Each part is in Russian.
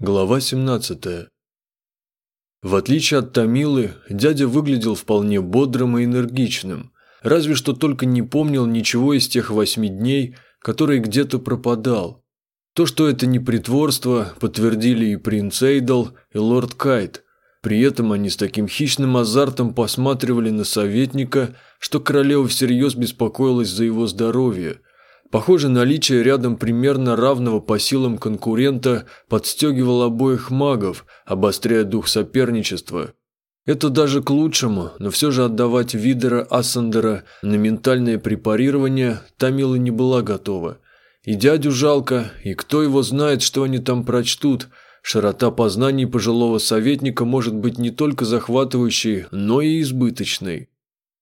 Глава 17. В отличие от Томилы, дядя выглядел вполне бодрым и энергичным, разве что только не помнил ничего из тех восьми дней, которые где-то пропадал. То, что это не притворство, подтвердили и принц Эйдл, и лорд Кайт. При этом они с таким хищным азартом посматривали на советника, что королева всерьез беспокоилась за его здоровье – Похоже, наличие рядом примерно равного по силам конкурента подстегивало обоих магов, обостряя дух соперничества. Это даже к лучшему, но все же отдавать Видера Ассандера на ментальное препарирование Тамила не была готова. И дядю жалко, и кто его знает, что они там прочтут. Широта познаний пожилого советника может быть не только захватывающей, но и избыточной.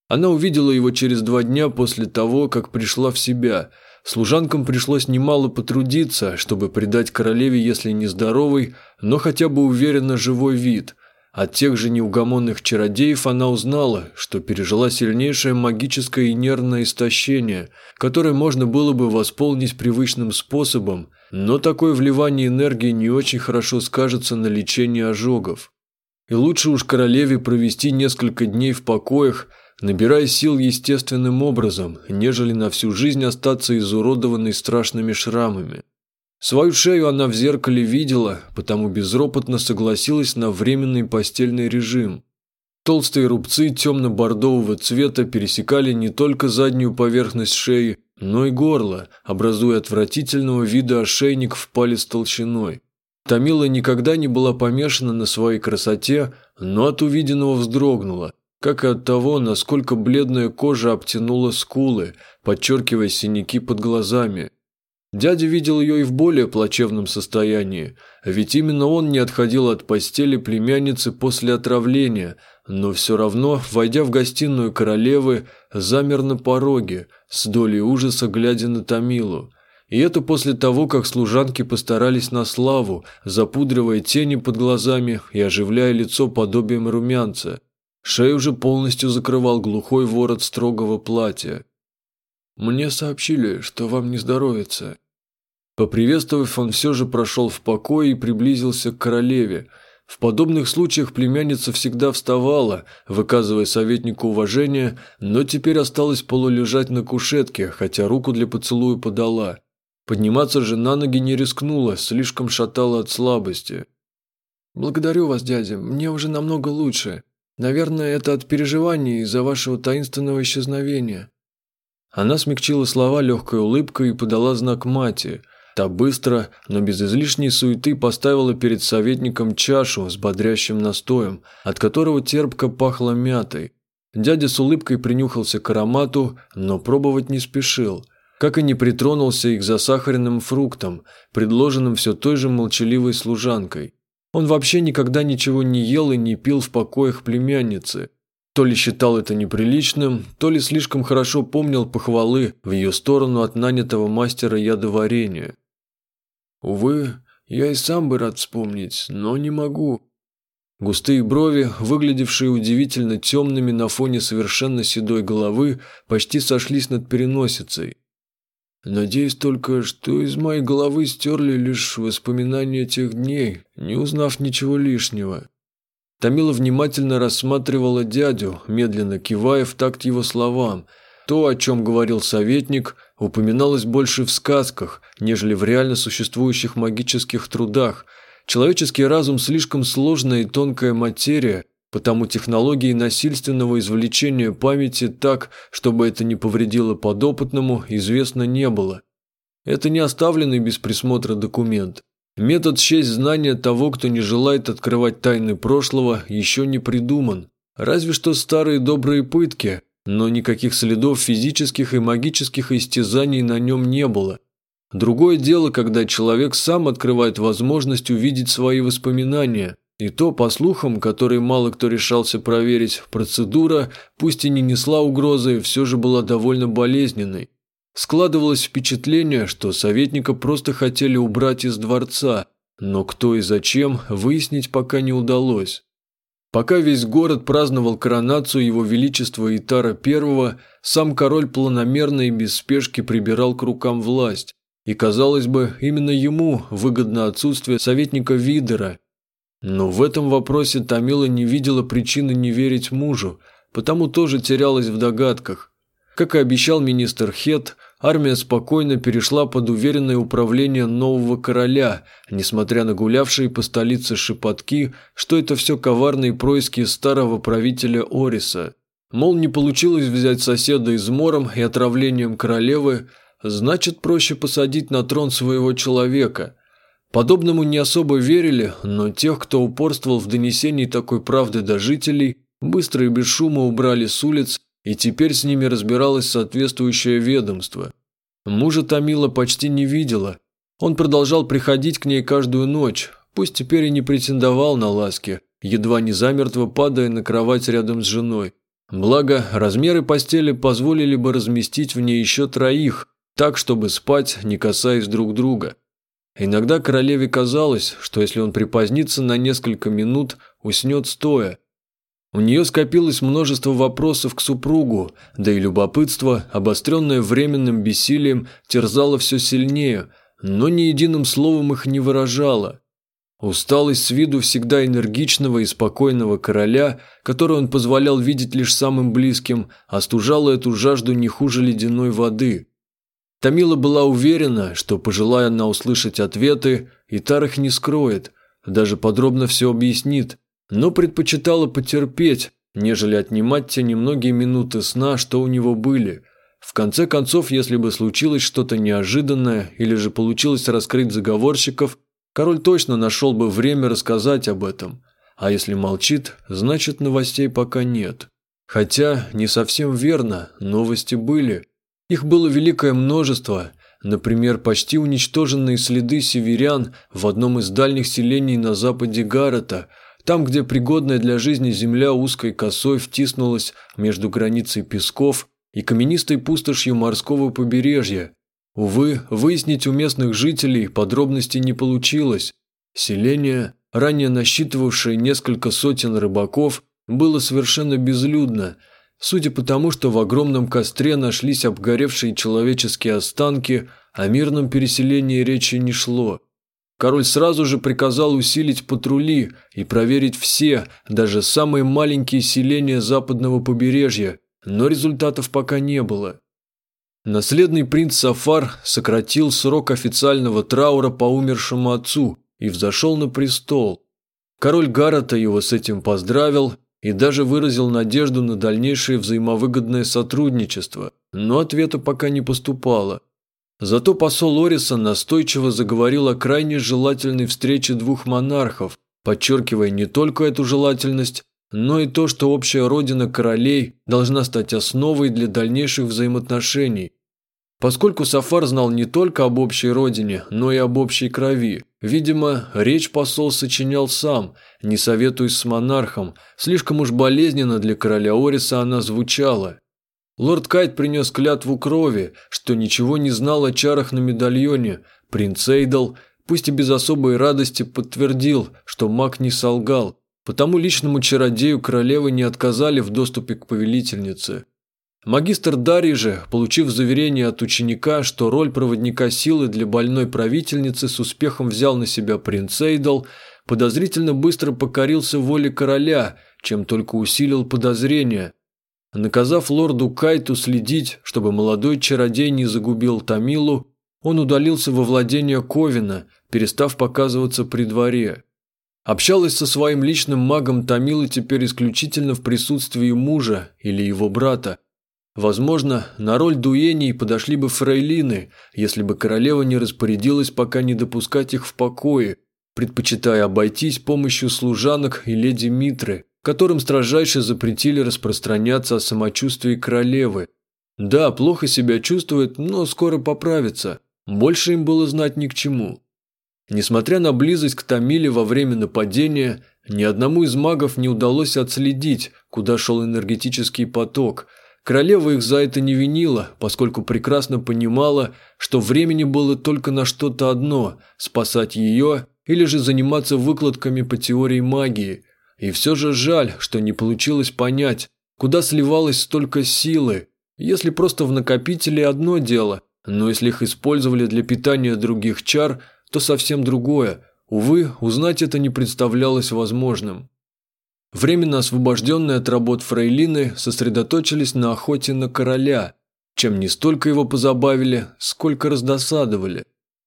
Она увидела его через два дня после того, как пришла в себя – Служанкам пришлось немало потрудиться, чтобы придать королеве, если не здоровый, но хотя бы уверенно живой вид. От тех же неугомонных чародеев она узнала, что пережила сильнейшее магическое и нервное истощение, которое можно было бы восполнить привычным способом, но такое вливание энергии не очень хорошо скажется на лечении ожогов. И лучше уж королеве провести несколько дней в покоях, набирая сил естественным образом, нежели на всю жизнь остаться изуродованной страшными шрамами. Свою шею она в зеркале видела, потому безропотно согласилась на временный постельный режим. Толстые рубцы темно-бордового цвета пересекали не только заднюю поверхность шеи, но и горло, образуя отвратительного вида ошейник в палец толщиной. Тамила никогда не была помешана на своей красоте, но от увиденного вздрогнула – как и от того, насколько бледная кожа обтянула скулы, подчеркивая синяки под глазами. Дядя видел ее и в более плачевном состоянии, ведь именно он не отходил от постели племянницы после отравления, но все равно, войдя в гостиную королевы, замер на пороге, с долей ужаса глядя на Томилу. И это после того, как служанки постарались на славу, запудривая тени под глазами и оживляя лицо подобием румянца – Шею уже полностью закрывал глухой ворот строгого платья. «Мне сообщили, что вам не здоровится». Поприветствовав, он все же прошел в покой и приблизился к королеве. В подобных случаях племянница всегда вставала, выказывая советнику уважение, но теперь осталась полулежать на кушетке, хотя руку для поцелуя подала. Подниматься же на ноги не рискнула, слишком шатала от слабости. «Благодарю вас, дядя, мне уже намного лучше», Наверное, это от переживаний из-за вашего таинственного исчезновения». Она смягчила слова легкой улыбкой и подала знак мати. Та быстро, но без излишней суеты поставила перед советником чашу с бодрящим настоем, от которого терпко пахло мятой. Дядя с улыбкой принюхался к аромату, но пробовать не спешил, как и не притронулся и к засахаренным фруктам, предложенным все той же молчаливой служанкой. Он вообще никогда ничего не ел и не пил в покоях племянницы. То ли считал это неприличным, то ли слишком хорошо помнил похвалы в ее сторону от нанятого мастера ядоварения. Увы, я и сам бы рад вспомнить, но не могу. Густые брови, выглядевшие удивительно темными на фоне совершенно седой головы, почти сошлись над переносицей. Надеюсь только, что из моей головы стерли лишь воспоминания тех дней, не узнав ничего лишнего. Тамила внимательно рассматривала дядю, медленно кивая в такт его словам. То, о чем говорил советник, упоминалось больше в сказках, нежели в реально существующих магических трудах. Человеческий разум слишком сложная и тонкая материя, Потому технологии насильственного извлечения памяти так, чтобы это не повредило подопытному, известно не было. Это не оставленный без присмотра документ. Метод счесть знания того, кто не желает открывать тайны прошлого, еще не придуман. Разве что старые добрые пытки, но никаких следов физических и магических истязаний на нем не было. Другое дело, когда человек сам открывает возможность увидеть свои воспоминания, и то, по слухам, которые мало кто решался проверить, процедура, пусть и не несла угрозы, все же была довольно болезненной. Складывалось впечатление, что советника просто хотели убрать из дворца, но кто и зачем, выяснить пока не удалось. Пока весь город праздновал коронацию его величества Итара I, сам король планомерно и без спешки прибирал к рукам власть. и, казалось бы, именно ему выгодно отсутствие советника Видера. Но в этом вопросе Тамила не видела причины не верить мужу, потому тоже терялась в догадках. Как и обещал министр Хет, армия спокойно перешла под уверенное управление нового короля, несмотря на гулявшие по столице шепотки, что это все коварные происки старого правителя Ориса. Мол, не получилось взять соседа измором и отравлением королевы, значит проще посадить на трон своего человека. Подобному не особо верили, но тех, кто упорствовал в донесении такой правды до жителей, быстро и без шума убрали с улиц, и теперь с ними разбиралось соответствующее ведомство. Мужа Томила почти не видела. Он продолжал приходить к ней каждую ночь, пусть теперь и не претендовал на ласки, едва не замертво падая на кровать рядом с женой. Благо, размеры постели позволили бы разместить в ней еще троих, так, чтобы спать, не касаясь друг друга. Иногда королеве казалось, что если он припозднится на несколько минут, уснет стоя. У нее скопилось множество вопросов к супругу, да и любопытство, обостренное временным бессилием, терзало все сильнее, но ни единым словом их не выражало. Усталость с виду всегда энергичного и спокойного короля, которую он позволял видеть лишь самым близким, остужала эту жажду не хуже ледяной воды. Тамила была уверена, что, пожелая она услышать ответы, Итар их не скроет, даже подробно все объяснит, но предпочитала потерпеть, нежели отнимать те немногие минуты сна, что у него были. В конце концов, если бы случилось что-то неожиданное или же получилось раскрыть заговорщиков, король точно нашел бы время рассказать об этом. А если молчит, значит новостей пока нет. Хотя, не совсем верно, новости были – их было великое множество, например, почти уничтоженные следы северян в одном из дальних селений на западе Гаррета, там, где пригодная для жизни земля узкой косой втиснулась между границей песков и каменистой пустошью морского побережья. Увы, выяснить у местных жителей подробностей не получилось. Селение, ранее насчитывавшее несколько сотен рыбаков, было совершенно безлюдно – Судя по тому, что в огромном костре нашлись обгоревшие человеческие останки, о мирном переселении речи не шло. Король сразу же приказал усилить патрули и проверить все, даже самые маленькие селения западного побережья, но результатов пока не было. Наследный принц Сафар сократил срок официального траура по умершему отцу и взошел на престол. Король Гарата его с этим поздравил и даже выразил надежду на дальнейшее взаимовыгодное сотрудничество, но ответа пока не поступало. Зато посол Ориса настойчиво заговорил о крайне желательной встрече двух монархов, подчеркивая не только эту желательность, но и то, что общая родина королей должна стать основой для дальнейших взаимоотношений, Поскольку Сафар знал не только об общей родине, но и об общей крови, видимо, речь посол сочинял сам, не советуясь с монархом, слишком уж болезненно для короля Ориса она звучала. Лорд Кайт принес клятву крови, что ничего не знал о чарах на медальоне. Принц Эйдл, пусть и без особой радости, подтвердил, что маг не солгал, потому личному чародею королевы не отказали в доступе к повелительнице. Магистр Дарий же, получив заверение от ученика, что роль проводника силы для больной правительницы с успехом взял на себя принц Эйдл, подозрительно быстро покорился воле короля, чем только усилил подозрения. Наказав лорду Кайту следить, чтобы молодой чародей не загубил Тамилу, он удалился во владение Ковина, перестав показываться при дворе. Общалась со своим личным магом Тамила теперь исключительно в присутствии мужа или его брата, Возможно, на роль дуений подошли бы фрейлины, если бы королева не распорядилась пока не допускать их в покое, предпочитая обойтись помощью служанок и леди Митры, которым строжайше запретили распространяться о самочувствии королевы. Да, плохо себя чувствует, но скоро поправится. Больше им было знать ни к чему. Несмотря на близость к Тамиле во время нападения, ни одному из магов не удалось отследить, куда шел энергетический поток – Королева их за это не винила, поскольку прекрасно понимала, что времени было только на что-то одно – спасать ее или же заниматься выкладками по теории магии. И все же жаль, что не получилось понять, куда сливалось столько силы. Если просто в накопителе одно дело, но если их использовали для питания других чар, то совсем другое. Увы, узнать это не представлялось возможным. Временно освобожденные от работ фрейлины сосредоточились на охоте на короля, чем не столько его позабавили, сколько раздосадовали.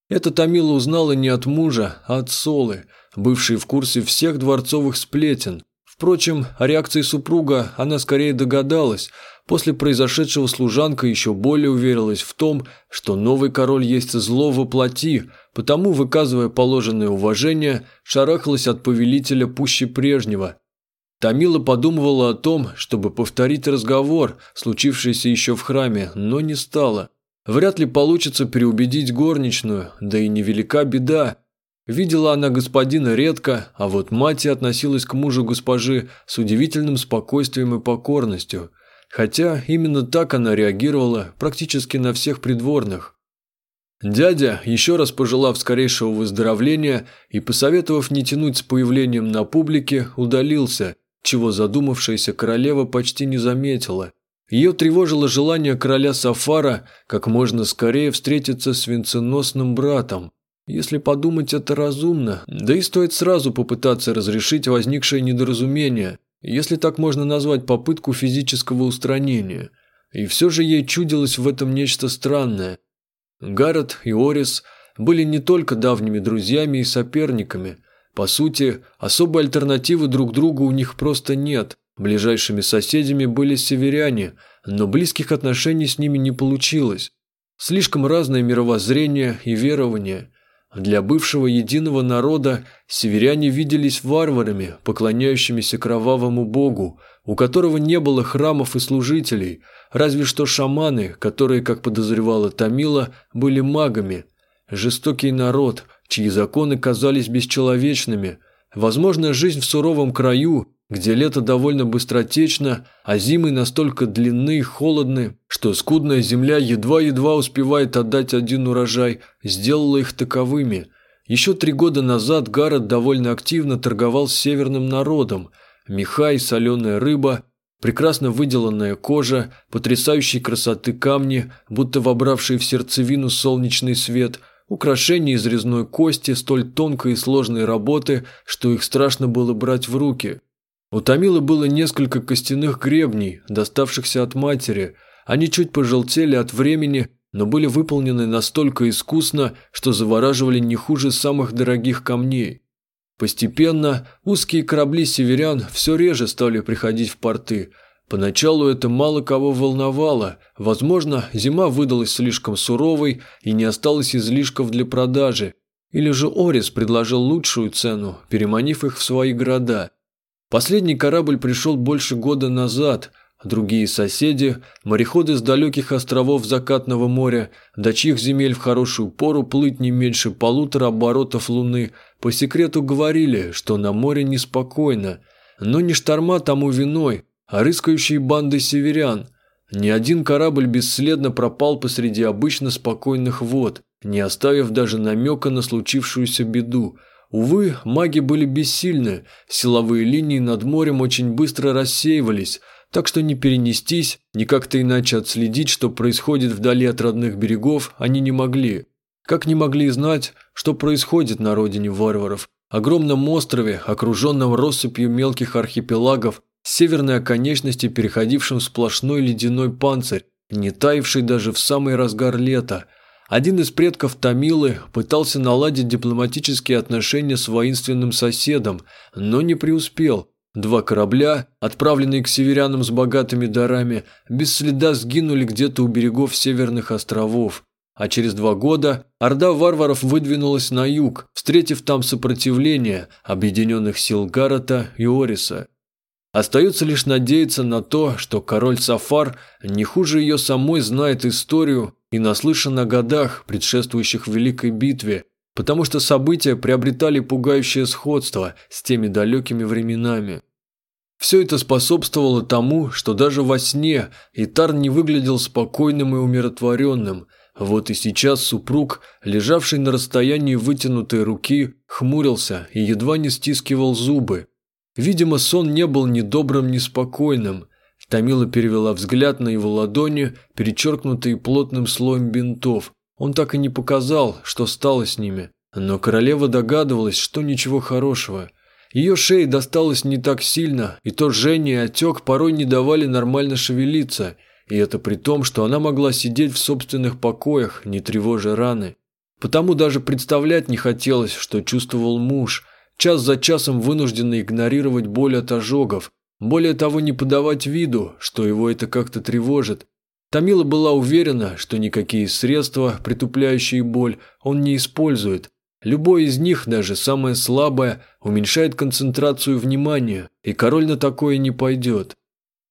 Это Томила узнала не от мужа, а от Солы, бывшей в курсе всех дворцовых сплетен. Впрочем, о реакции супруга она скорее догадалась. После произошедшего служанка еще более уверилась в том, что новый король есть зло во потому, выказывая положенное уважение, шарахалась от повелителя пуще прежнего – Тамила подумывала о том, чтобы повторить разговор, случившийся еще в храме, но не стала. Вряд ли получится переубедить горничную, да и невелика беда. Видела она господина редко, а вот мать относилась к мужу госпожи с удивительным спокойствием и покорностью. Хотя именно так она реагировала практически на всех придворных. Дядя, еще раз пожелав скорейшего выздоровления и посоветовав не тянуть с появлением на публике, удалился – чего задумавшаяся королева почти не заметила. Ее тревожило желание короля Сафара как можно скорее встретиться с венценосным братом. Если подумать, это разумно, да и стоит сразу попытаться разрешить возникшее недоразумение, если так можно назвать попытку физического устранения. И все же ей чудилось в этом нечто странное. Гаррет и Орис были не только давними друзьями и соперниками – по сути, особой альтернативы друг другу у них просто нет. Ближайшими соседями были северяне, но близких отношений с ними не получилось. Слишком разное мировоззрение и верование. Для бывшего единого народа северяне виделись варварами, поклоняющимися кровавому богу, у которого не было храмов и служителей, разве что шаманы, которые, как подозревала Тамила, были магами. Жестокий народ, чьи законы казались бесчеловечными. Возможно, жизнь в суровом краю, где лето довольно быстротечно, а зимы настолько длинны и холодны, что скудная земля едва-едва успевает отдать один урожай, сделала их таковыми. Еще три года назад Гаррет довольно активно торговал с северным народом. Меха и соленая рыба, прекрасно выделанная кожа, потрясающей красоты камни, будто вобравшие в сердцевину солнечный свет – Украшения из резной кости столь тонкой и сложной работы, что их страшно было брать в руки. У Томилы было несколько костяных гребней, доставшихся от матери. Они чуть пожелтели от времени, но были выполнены настолько искусно, что завораживали не хуже самых дорогих камней. Постепенно узкие корабли северян все реже стали приходить в порты – Поначалу это мало кого волновало. Возможно, зима выдалась слишком суровой и не осталось излишков для продажи. Или же Орис предложил лучшую цену, переманив их в свои города. Последний корабль пришел больше года назад. Другие соседи, мореходы с далеких островов Закатного моря, до чьих земель в хорошую пору плыть не меньше полутора оборотов Луны, по секрету говорили, что на море неспокойно. Но не шторма тому виной – а рыскающие банды северян. Ни один корабль бесследно пропал посреди обычно спокойных вод, не оставив даже намека на случившуюся беду. Увы, маги были бессильны, силовые линии над морем очень быстро рассеивались, так что не перенестись, ни как-то иначе отследить, что происходит вдали от родных берегов, они не могли. Как не могли знать, что происходит на родине варваров, огромном острове, окруженном россыпью мелких архипелагов, северной оконечности, переходившим в сплошной ледяной панцирь, не таявший даже в самый разгар лета. Один из предков Тамилы пытался наладить дипломатические отношения с воинственным соседом, но не преуспел. Два корабля, отправленные к северянам с богатыми дарами, без следа сгинули где-то у берегов северных островов. А через два года орда варваров выдвинулась на юг, встретив там сопротивление объединенных сил Гаррета и Ориса. Остается лишь надеяться на то, что король Сафар не хуже ее самой знает историю и наслышан о годах, предшествующих Великой битве, потому что события приобретали пугающее сходство с теми далекими временами. Все это способствовало тому, что даже во сне Итар не выглядел спокойным и умиротворенным. Вот и сейчас супруг, лежавший на расстоянии вытянутой руки, хмурился и едва не стискивал зубы, Видимо, сон не был ни добрым, ни спокойным. Тамила перевела взгляд на его ладони, перечеркнутые плотным слоем бинтов. Он так и не показал, что стало с ними. Но королева догадывалась, что ничего хорошего. Ее шее досталось не так сильно, и то жжение и отек порой не давали нормально шевелиться, и это при том, что она могла сидеть в собственных покоях, не тревожа раны. Потому даже представлять не хотелось, что чувствовал муж, час за часом вынужденный игнорировать боль от ожогов, более того, не подавать виду, что его это как-то тревожит. Тамила была уверена, что никакие средства, притупляющие боль, он не использует. Любой из них, даже самое слабое, уменьшает концентрацию внимания, и король на такое не пойдет.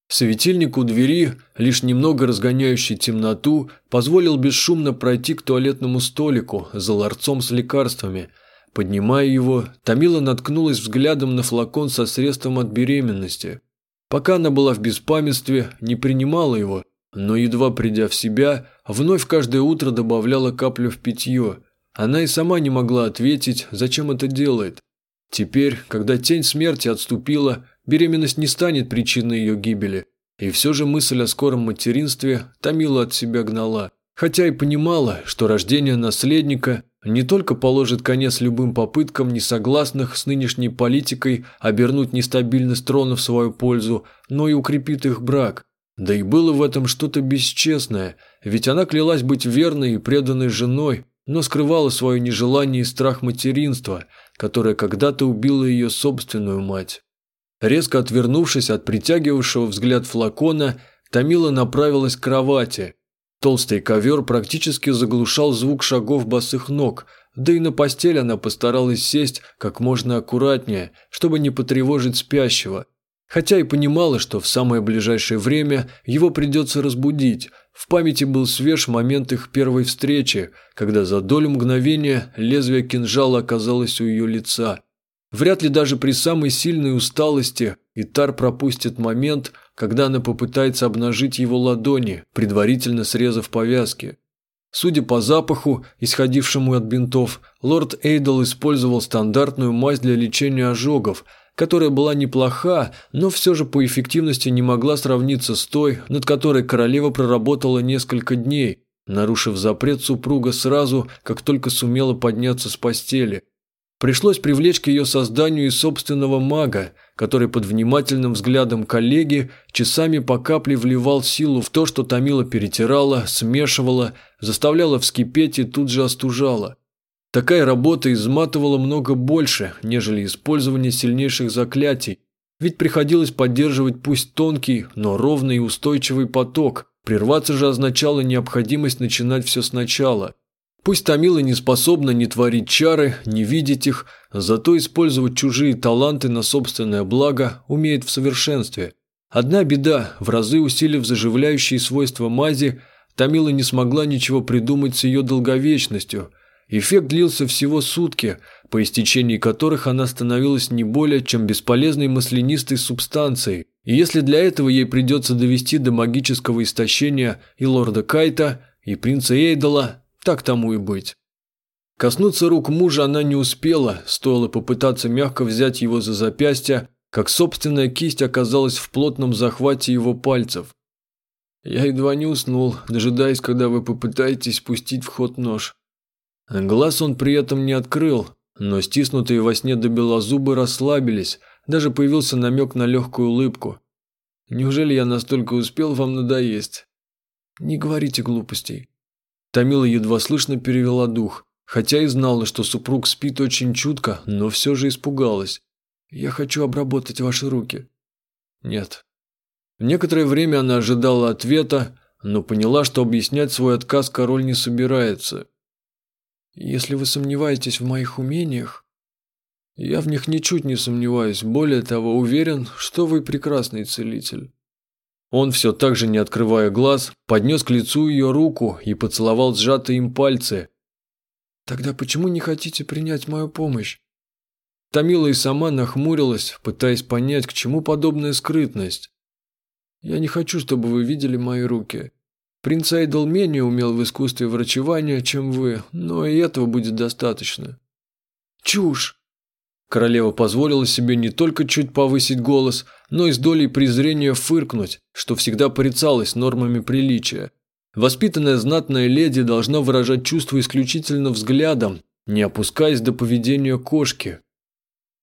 Светильник у двери, лишь немного разгоняющий темноту, позволил бесшумно пройти к туалетному столику за ларцом с лекарствами – Поднимая его, Тамила наткнулась взглядом на флакон со средством от беременности. Пока она была в беспамятстве, не принимала его, но едва придя в себя, вновь каждое утро добавляла каплю в питье. Она и сама не могла ответить, зачем это делает. Теперь, когда тень смерти отступила, беременность не станет причиной ее гибели. И все же мысль о скором материнстве Тамила от себя гнала. Хотя и понимала, что рождение наследника не только положит конец любым попыткам несогласных с нынешней политикой обернуть нестабильность трона в свою пользу, но и укрепит их брак. Да и было в этом что-то бесчестное, ведь она клялась быть верной и преданной женой, но скрывала свое нежелание и страх материнства, которое когда-то убило ее собственную мать. Резко отвернувшись от притягивавшего взгляд флакона, Тамила направилась к кровати – Толстый ковер практически заглушал звук шагов босых ног, да и на постель она постаралась сесть как можно аккуратнее, чтобы не потревожить спящего. Хотя и понимала, что в самое ближайшее время его придется разбудить. В памяти был свеж момент их первой встречи, когда за долю мгновения лезвие кинжала оказалось у ее лица. Вряд ли даже при самой сильной усталости Итар пропустит момент, когда она попытается обнажить его ладони, предварительно срезав повязки. Судя по запаху, исходившему от бинтов, лорд Эйдл использовал стандартную мазь для лечения ожогов, которая была неплоха, но все же по эффективности не могла сравниться с той, над которой королева проработала несколько дней, нарушив запрет супруга сразу, как только сумела подняться с постели – Пришлось привлечь к ее созданию и собственного мага, который под внимательным взглядом коллеги часами по капле вливал силу в то, что Томила перетирала, смешивала, заставляла вскипеть и тут же остужала. Такая работа изматывала много больше, нежели использование сильнейших заклятий, ведь приходилось поддерживать пусть тонкий, но ровный и устойчивый поток, прерваться же означало необходимость начинать все сначала – Пусть Тамила не способна ни творить чары, ни видеть их, зато использовать чужие таланты на собственное благо умеет в совершенстве. Одна беда, в разы усилив заживляющие свойства мази, Тамила не смогла ничего придумать с ее долговечностью. Эффект длился всего сутки, по истечении которых она становилась не более чем бесполезной маслянистой субстанцией. И если для этого ей придется довести до магического истощения и лорда Кайта, и принца Эйдала, так тому и быть. Коснуться рук мужа она не успела, стоило попытаться мягко взять его за запястье, как собственная кисть оказалась в плотном захвате его пальцев. Я едва не уснул, дожидаясь, когда вы попытаетесь спустить в ход нож. Глаз он при этом не открыл, но стиснутые во сне до бела зубы расслабились, даже появился намек на легкую улыбку. Неужели я настолько успел вам надоесть? Не говорите глупостей. Тамила едва слышно перевела дух, хотя и знала, что супруг спит очень чутко, но все же испугалась. «Я хочу обработать ваши руки». «Нет». Некоторое время она ожидала ответа, но поняла, что объяснять свой отказ король не собирается. «Если вы сомневаетесь в моих умениях...» «Я в них ничуть не сомневаюсь, более того, уверен, что вы прекрасный целитель». Он, все так же не открывая глаз, поднес к лицу ее руку и поцеловал сжатые им пальцы. «Тогда почему не хотите принять мою помощь?» Тамила и сама нахмурилась, пытаясь понять, к чему подобная скрытность. «Я не хочу, чтобы вы видели мои руки. Принц Айдл менее умел в искусстве врачевания, чем вы, но и этого будет достаточно». «Чушь!» Королева позволила себе не только чуть повысить голос, но и с долей презрения фыркнуть, что всегда порицалось нормами приличия. Воспитанная знатная леди должна выражать чувства исключительно взглядом, не опускаясь до поведения кошки.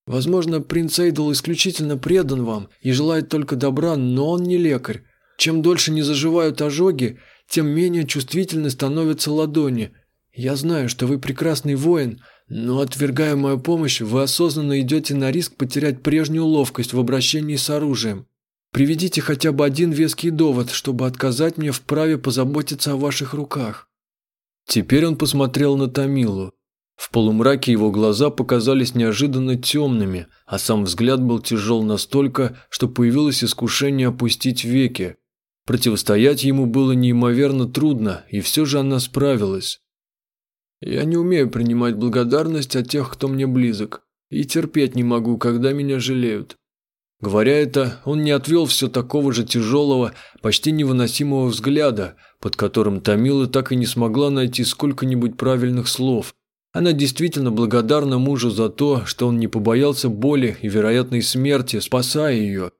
Возможно, принц Эйдл исключительно предан вам и желает только добра, но он не лекарь. Чем дольше не заживают ожоги, тем менее чувствительны становятся ладони. Я знаю, что вы прекрасный воин, но, отвергая мою помощь, вы осознанно идете на риск потерять прежнюю ловкость в обращении с оружием. Приведите хотя бы один веский довод, чтобы отказать мне в праве позаботиться о ваших руках». Теперь он посмотрел на Томилу. В полумраке его глаза показались неожиданно темными, а сам взгляд был тяжел настолько, что появилось искушение опустить веки. Противостоять ему было неимоверно трудно, и все же она справилась. Я не умею принимать благодарность от тех, кто мне близок, и терпеть не могу, когда меня жалеют. Говоря это, он не отвел все такого же тяжелого, почти невыносимого взгляда, под которым Томила так и не смогла найти сколько-нибудь правильных слов. Она действительно благодарна мужу за то, что он не побоялся боли и вероятной смерти, спасая ее.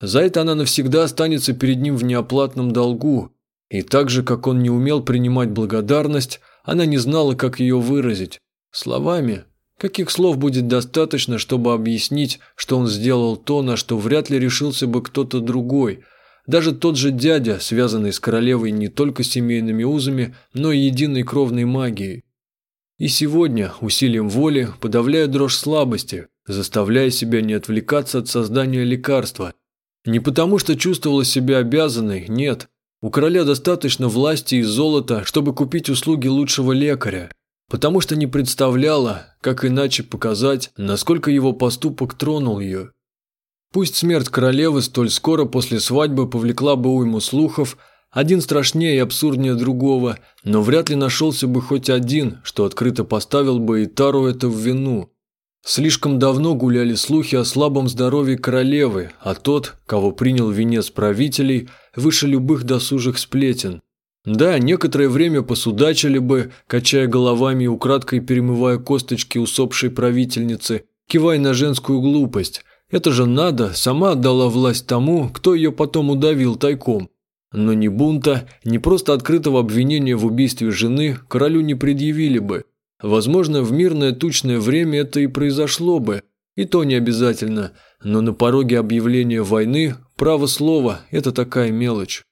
За это она навсегда останется перед ним в неоплатном долгу. И так же, как он не умел принимать благодарность, она не знала, как ее выразить. Словами? Каких слов будет достаточно, чтобы объяснить, что он сделал то, на что вряд ли решился бы кто-то другой? Даже тот же дядя, связанный с королевой не только семейными узами, но и единой кровной магией. И сегодня, усилием воли, подавляя дрожь слабости, заставляя себя не отвлекаться от создания лекарства. Не потому, что чувствовала себя обязанной, нет – у короля достаточно власти и золота, чтобы купить услуги лучшего лекаря, потому что не представляла, как иначе показать, насколько его поступок тронул ее. Пусть смерть королевы столь скоро после свадьбы повлекла бы уйму слухов, один страшнее и абсурднее другого, но вряд ли нашелся бы хоть один, что открыто поставил бы Итару это в вину. Слишком давно гуляли слухи о слабом здоровье королевы, а тот, кого принял венец правителей, выше любых досужих сплетен. Да, некоторое время посудачили бы, качая головами и украдкой перемывая косточки усопшей правительницы, кивая на женскую глупость. Это же надо, сама отдала власть тому, кто ее потом удавил тайком. Но ни бунта, ни просто открытого обвинения в убийстве жены королю не предъявили бы. Возможно, в мирное тучное время это и произошло бы, и то не обязательно, но на пороге объявления войны право слова – это такая мелочь.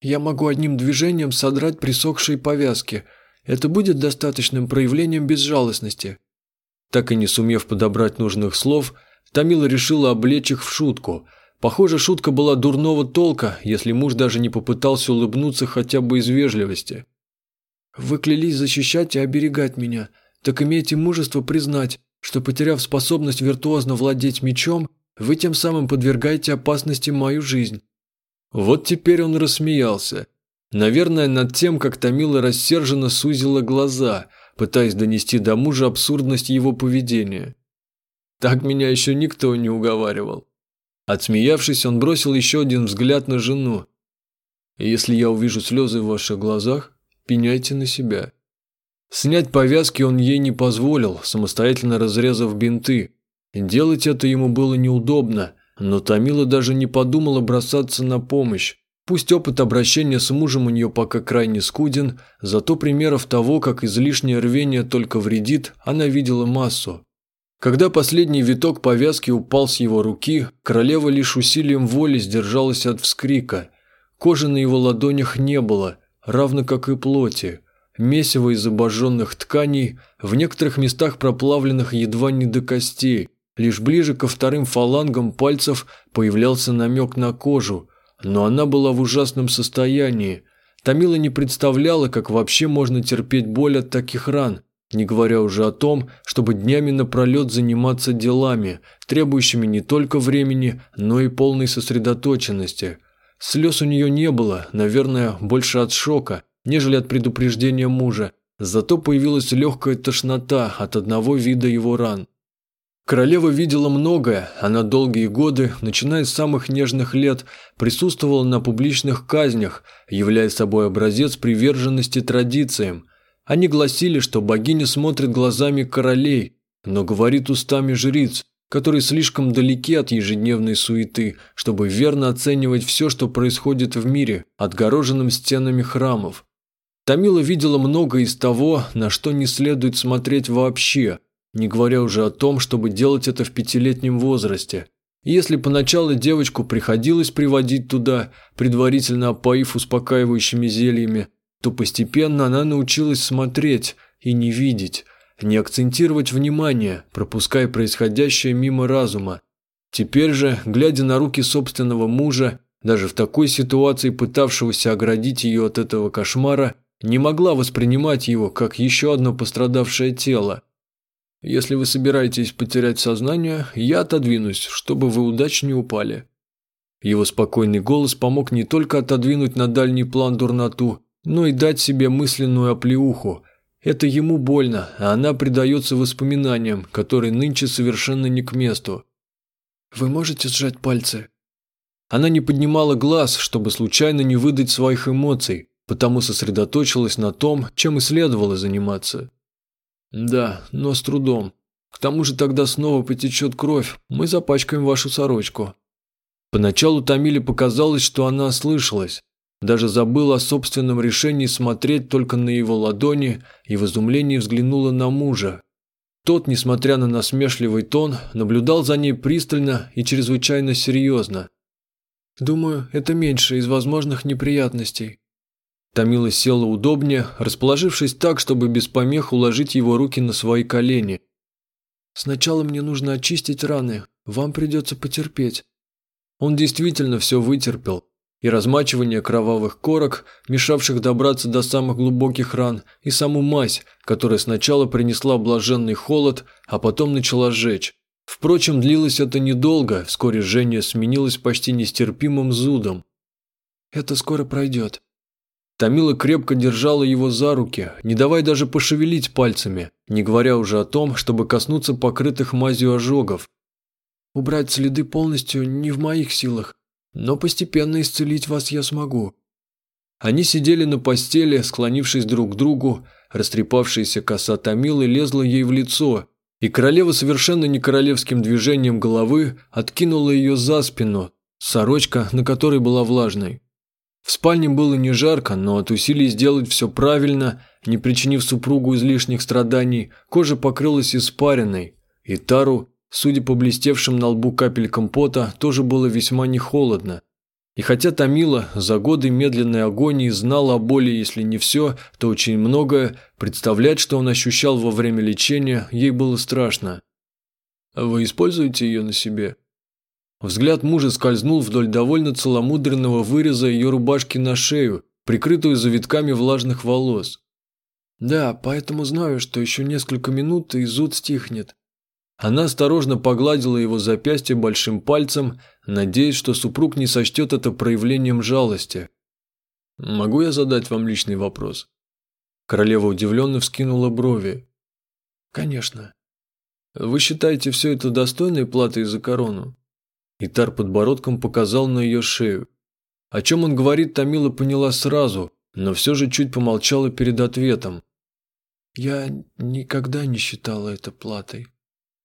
Я могу одним движением содрать присохшие повязки. Это будет достаточным проявлением безжалостности. Так и не сумев подобрать нужных слов, Тамила решила облечь их в шутку. Похоже, шутка была дурного толка, если муж даже не попытался улыбнуться хотя бы из вежливости. «Вы клялись защищать и оберегать меня. Так имейте мужество признать, что, потеряв способность виртуозно владеть мечом, вы тем самым подвергаете опасности мою жизнь». Вот теперь он рассмеялся. Наверное, над тем, как Томила рассерженно сузила глаза, пытаясь донести до мужа абсурдность его поведения. Так меня еще никто не уговаривал. Отсмеявшись, он бросил еще один взгляд на жену. «Если я увижу слезы в ваших глазах, пеняйте на себя. Снять повязки он ей не позволил, самостоятельно разрезав бинты. Делать это ему было неудобно, но Томила даже не подумала бросаться на помощь. Пусть опыт обращения с мужем у нее пока крайне скуден, зато примеров того, как излишнее рвение только вредит, она видела массу. Когда последний виток повязки упал с его руки, королева лишь усилием воли сдержалась от вскрика. Кожи на его ладонях не было, равно как и плоти месиво из обожженных тканей, в некоторых местах проплавленных едва не до костей. Лишь ближе ко вторым фалангам пальцев появлялся намек на кожу, но она была в ужасном состоянии. Тамила не представляла, как вообще можно терпеть боль от таких ран, не говоря уже о том, чтобы днями напролет заниматься делами, требующими не только времени, но и полной сосредоточенности. Слез у нее не было, наверное, больше от шока – нежели от предупреждения мужа, зато появилась легкая тошнота от одного вида его ран. Королева видела многое, она долгие годы, начиная с самых нежных лет, присутствовала на публичных казнях, являя собой образец приверженности традициям. Они гласили, что богиня смотрит глазами королей, но говорит устами жриц, которые слишком далеки от ежедневной суеты, чтобы верно оценивать все, что происходит в мире, отгороженным стенами храмов. Тамила видела много из того, на что не следует смотреть вообще, не говоря уже о том, чтобы делать это в пятилетнем возрасте. Если поначалу девочку приходилось приводить туда, предварительно опоив успокаивающими зельями, то постепенно она научилась смотреть и не видеть, не акцентировать внимание, пропуская происходящее мимо разума. Теперь же, глядя на руки собственного мужа, даже в такой ситуации пытавшегося оградить ее от этого кошмара, не могла воспринимать его как еще одно пострадавшее тело. «Если вы собираетесь потерять сознание, я отодвинусь, чтобы вы удачнее упали». Его спокойный голос помог не только отодвинуть на дальний план дурноту, но и дать себе мысленную оплеуху. Это ему больно, а она предается воспоминаниям, которые нынче совершенно не к месту. «Вы можете сжать пальцы?» Она не поднимала глаз, чтобы случайно не выдать своих эмоций, потому сосредоточилась на том, чем и следовало заниматься. «Да, но с трудом. К тому же тогда снова потечет кровь, мы запачкаем вашу сорочку». Поначалу Тамиле показалось, что она ослышалась. Даже забыла о собственном решении смотреть только на его ладони и в изумлении взглянула на мужа. Тот, несмотря на насмешливый тон, наблюдал за ней пристально и чрезвычайно серьезно. «Думаю, это меньше из возможных неприятностей», Тамила села удобнее, расположившись так, чтобы без помех уложить его руки на свои колени. «Сначала мне нужно очистить раны. Вам придется потерпеть». Он действительно все вытерпел. И размачивание кровавых корок, мешавших добраться до самых глубоких ран, и саму мазь, которая сначала принесла блаженный холод, а потом начала жечь. Впрочем, длилось это недолго, вскоре жжение сменилось почти нестерпимым зудом. «Это скоро пройдет», Тамила крепко держала его за руки, не давая даже пошевелить пальцами, не говоря уже о том, чтобы коснуться покрытых мазью ожогов. «Убрать следы полностью не в моих силах, но постепенно исцелить вас я смогу». Они сидели на постели, склонившись друг к другу, растрепавшаяся коса Тамилы лезла ей в лицо, и королева совершенно не королевским движением головы откинула ее за спину, сорочка, на которой была влажной. В спальне было не жарко, но от усилий сделать все правильно, не причинив супругу излишних страданий, кожа покрылась испариной, и Тару, судя по блестевшим на лбу капелькам пота, тоже было весьма не холодно. И хотя Тамила за годы медленной агонии знала о боли, если не все, то очень многое, представлять, что он ощущал во время лечения, ей было страшно. «Вы используете ее на себе?» Взгляд мужа скользнул вдоль довольно целомудренного выреза ее рубашки на шею, прикрытую завитками влажных волос. «Да, поэтому знаю, что еще несколько минут и зуд стихнет». Она осторожно погладила его запястье большим пальцем, надеясь, что супруг не сочтет это проявлением жалости. «Могу я задать вам личный вопрос?» Королева удивленно вскинула брови. «Конечно». «Вы считаете все это достойной платой за корону?» Итар подбородком показал на ее шею. О чем он говорит, Тамила поняла сразу, но все же чуть помолчала перед ответом. «Я никогда не считала это платой».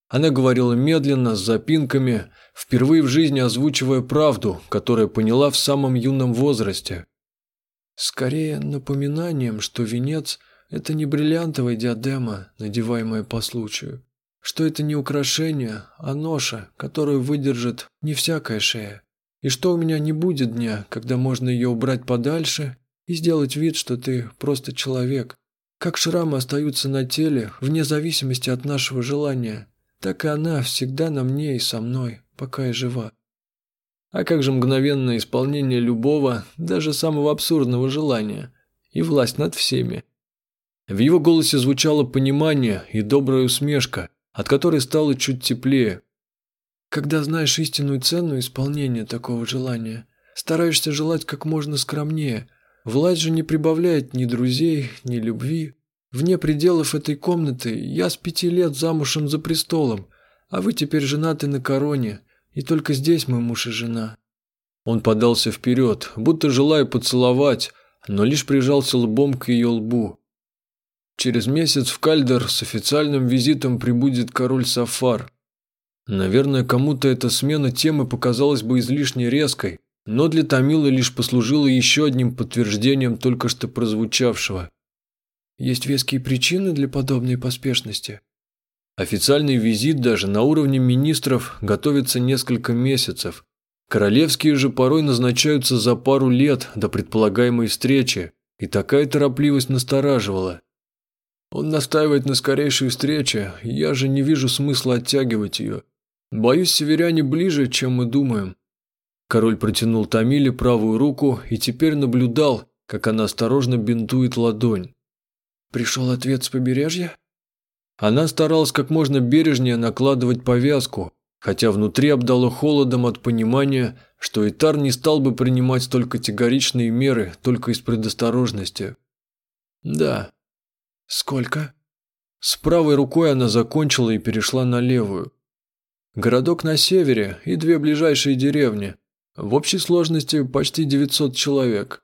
Она говорила медленно, с запинками, впервые в жизни озвучивая правду, которую поняла в самом юном возрасте. Скорее напоминанием, что венец – это не бриллиантовая диадема, надеваемая по случаю что это не украшение, а ноша, которую выдержит не всякая шея, и что у меня не будет дня, когда можно ее убрать подальше и сделать вид, что ты просто человек. Как шрамы остаются на теле, вне зависимости от нашего желания, так и она всегда на мне и со мной, пока я жива. А как же мгновенное исполнение любого, даже самого абсурдного желания, и власть над всеми? В его голосе звучало понимание и добрая усмешка – от которой стало чуть теплее. Когда знаешь истинную цену исполнения такого желания, стараешься желать как можно скромнее. Власть же не прибавляет ни друзей, ни любви. Вне пределов этой комнаты я с пяти лет замужем за престолом, а вы теперь женаты на короне, и только здесь мы муж и жена». Он подался вперед, будто желая поцеловать, но лишь прижался лбом к ее лбу. Через месяц в Кальдер с официальным визитом прибудет король Сафар. Наверное, кому-то эта смена темы показалась бы излишне резкой, но для Томила лишь послужила еще одним подтверждением только что прозвучавшего. Есть веские причины для подобной поспешности. Официальный визит даже на уровне министров готовится несколько месяцев. Королевские же порой назначаются за пару лет до предполагаемой встречи, и такая торопливость настораживала. Он настаивает на скорейшей встрече, я же не вижу смысла оттягивать ее. Боюсь, северяне ближе, чем мы думаем. Король протянул Тамиле правую руку и теперь наблюдал, как она осторожно бинтует ладонь. Пришел ответ с побережья? Она старалась как можно бережнее накладывать повязку, хотя внутри обдало холодом от понимания, что Итар не стал бы принимать столь категоричные меры только из предосторожности. Да. Сколько? С правой рукой она закончила и перешла на левую. Городок на севере и две ближайшие деревни. В общей сложности почти 900 человек.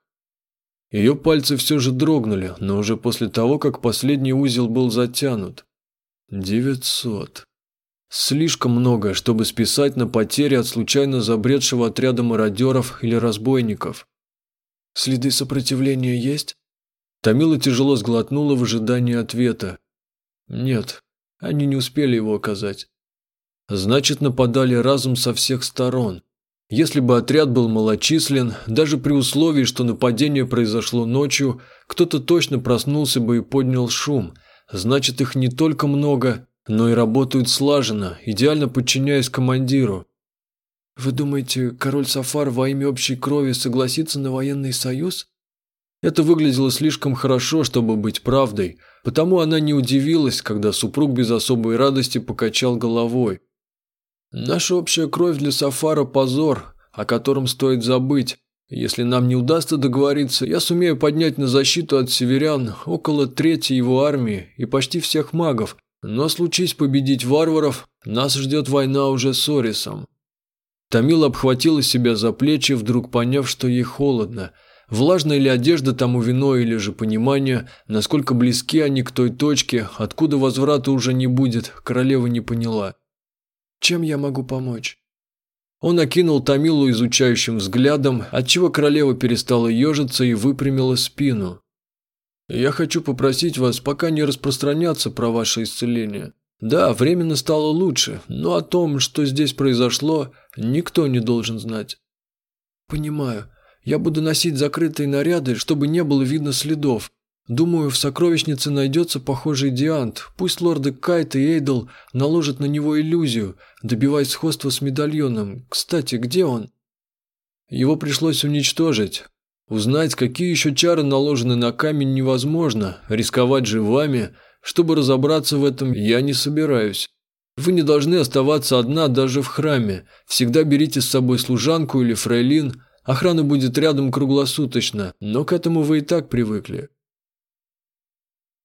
Ее пальцы все же дрогнули, но уже после того, как последний узел был затянут. 900. Слишком много, чтобы списать на потери от случайно забредшего отряда мародеров или разбойников. Следы сопротивления есть? Тамила тяжело сглотнула в ожидании ответа. Нет, они не успели его оказать. Значит, нападали разом со всех сторон. Если бы отряд был малочислен, даже при условии, что нападение произошло ночью, кто-то точно проснулся бы и поднял шум. Значит, их не только много, но и работают слаженно, идеально подчиняясь командиру. Вы думаете, король Сафар во имя общей крови согласится на военный союз? Это выглядело слишком хорошо, чтобы быть правдой, потому она не удивилась, когда супруг без особой радости покачал головой. Наша общая кровь для Сафара – позор, о котором стоит забыть. Если нам не удастся договориться, я сумею поднять на защиту от северян около трети его армии и почти всех магов, но случись победить варваров, нас ждет война уже с Орисом. Тамил обхватила себя за плечи, вдруг поняв, что ей холодно. Влажная ли одежда тому вино или же понимание, насколько близки они к той точке, откуда возврата уже не будет, королева не поняла. Чем я могу помочь?» Он окинул Томилу изучающим взглядом, отчего королева перестала ежиться и выпрямила спину. «Я хочу попросить вас пока не распространяться про ваше исцеление. Да, временно стало лучше, но о том, что здесь произошло, никто не должен знать». «Понимаю. Я буду носить закрытые наряды, чтобы не было видно следов. Думаю, в сокровищнице найдется похожий диант. Пусть лорды Кайт и Эйдл наложат на него иллюзию, добиваясь сходства с медальоном. Кстати, где он? Его пришлось уничтожить. Узнать, какие еще чары наложены на камень, невозможно. Рисковать же вами, чтобы разобраться в этом, я не собираюсь. Вы не должны оставаться одна даже в храме. Всегда берите с собой служанку или фрейлин. Охрана будет рядом круглосуточно, но к этому вы и так привыкли.